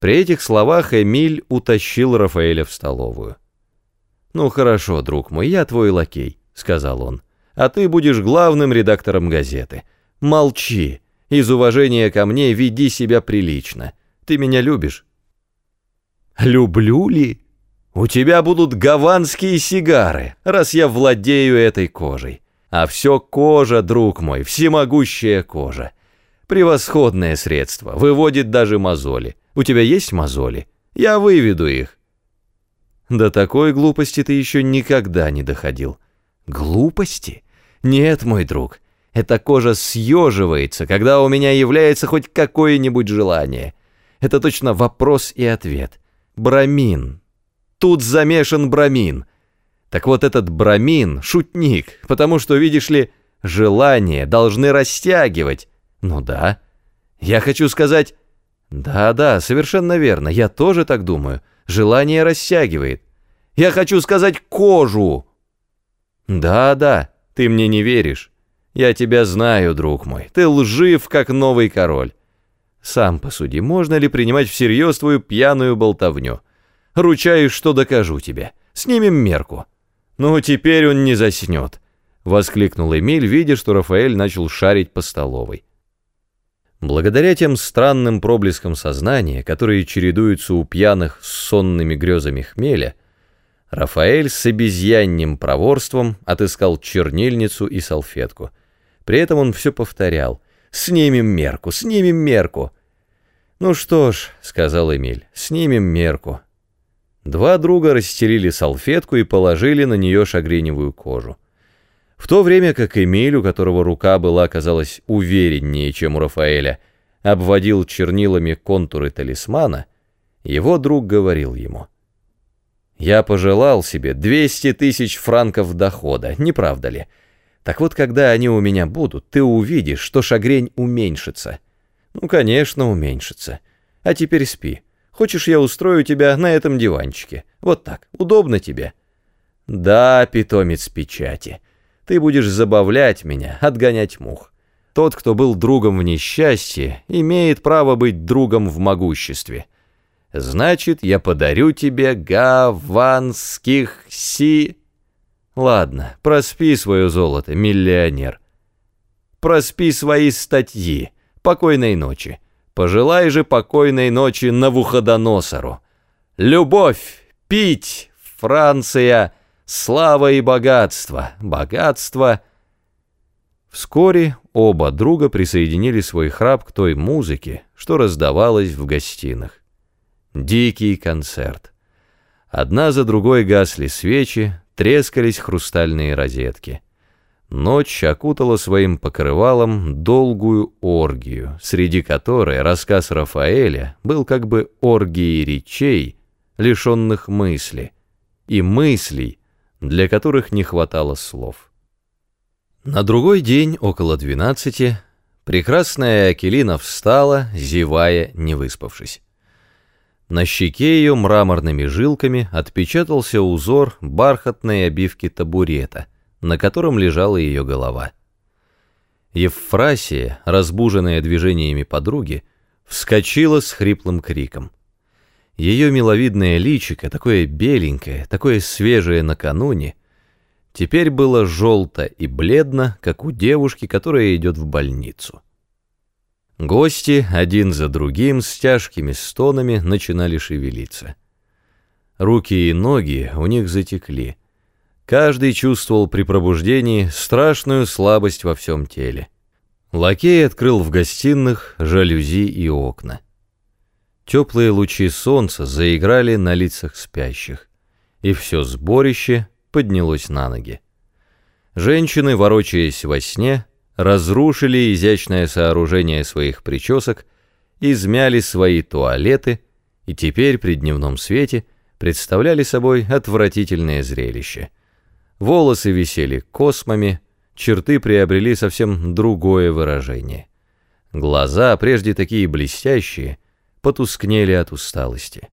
При этих словах Эмиль утащил Рафаэля в столовую. «Ну хорошо, друг мой, я твой лакей», — сказал он, «а ты будешь главным редактором газеты. Молчи, из уважения ко мне веди себя прилично. Ты меня любишь?» «Люблю ли? У тебя будут гаванские сигары, раз я владею этой кожей. А все кожа, друг мой, всемогущая кожа. Превосходное средство, выводит даже мозоли. У тебя есть мозоли? Я выведу их. До такой глупости ты еще никогда не доходил. Глупости? Нет, мой друг. Эта кожа съеживается, когда у меня является хоть какое-нибудь желание. Это точно вопрос и ответ. Брамин. Тут замешан брамин. Так вот этот брамин — шутник, потому что, видишь ли, желания должны растягивать. Ну да. Я хочу сказать, да-да, совершенно верно, я тоже так думаю. Желание растягивает. Я хочу сказать кожу. Да-да, ты мне не веришь. Я тебя знаю, друг мой. Ты лжив, как новый король. Сам посуди, можно ли принимать всерьез твою пьяную болтовню? Ручаюсь, что докажу тебе. Снимем мерку. Ну, теперь он не заснет. Воскликнул Эмиль, видя, что Рафаэль начал шарить по столовой. Благодаря тем странным проблескам сознания, которые чередуются у пьяных с сонными грезами хмеля, Рафаэль с обезьянним проворством отыскал чернильницу и салфетку. При этом он все повторял «Снимем мерку, снимем мерку». «Ну что ж», — сказал Эмиль, — «снимем мерку». Два друга расстелили салфетку и положили на нее шагреневую кожу. В то время как Эмиль, у которого рука была, казалось, увереннее, чем у Рафаэля, обводил чернилами контуры талисмана, его друг говорил ему, «Я пожелал себе 200 тысяч франков дохода, не правда ли? Так вот, когда они у меня будут, ты увидишь, что шагрень уменьшится». «Ну, конечно, уменьшится. А теперь спи. Хочешь, я устрою тебя на этом диванчике? Вот так, удобно тебе?» «Да, питомец печати». Ты будешь забавлять меня, отгонять мух. Тот, кто был другом в несчастье, имеет право быть другом в могуществе. Значит, я подарю тебе гаванских си... Ладно, проспи свое золото, миллионер. Проспи свои статьи. Покойной ночи. Пожелай же покойной ночи Навуходоносору. Любовь, пить, Франция — Слава и богатство, богатство. Вскоре оба друга присоединили свой храп к той музыке, что раздавалась в гостинах. Дикий концерт. Одна за другой гасли свечи, трескались хрустальные розетки. Ночь окутала своим покрывалом долгую оргию, среди которой рассказ Рафаэля был как бы оргией речей, лишенных мысли, и мыслей, для которых не хватало слов. На другой день, около двенадцати, прекрасная Акелина встала, зевая, не выспавшись. На щеке ее мраморными жилками отпечатался узор бархатной обивки табурета, на котором лежала ее голова. Евфрасия, разбуженная движениями подруги, вскочила с хриплым криком — ее миловидное личико, такое беленькое, такое свежее накануне, теперь было желто и бледно, как у девушки, которая идет в больницу. Гости один за другим с тяжкими стонами начинали шевелиться. Руки и ноги у них затекли. Каждый чувствовал при пробуждении страшную слабость во всем теле. Лакей открыл в гостиных жалюзи и окна. Теплые лучи солнца заиграли на лицах спящих, и все сборище поднялось на ноги. Женщины, ворочаясь во сне, разрушили изящное сооружение своих причесок, измяли свои туалеты и теперь при дневном свете представляли собой отвратительное зрелище. Волосы висели космами, черты приобрели совсем другое выражение. Глаза, прежде такие блестящие, потускнели от усталости.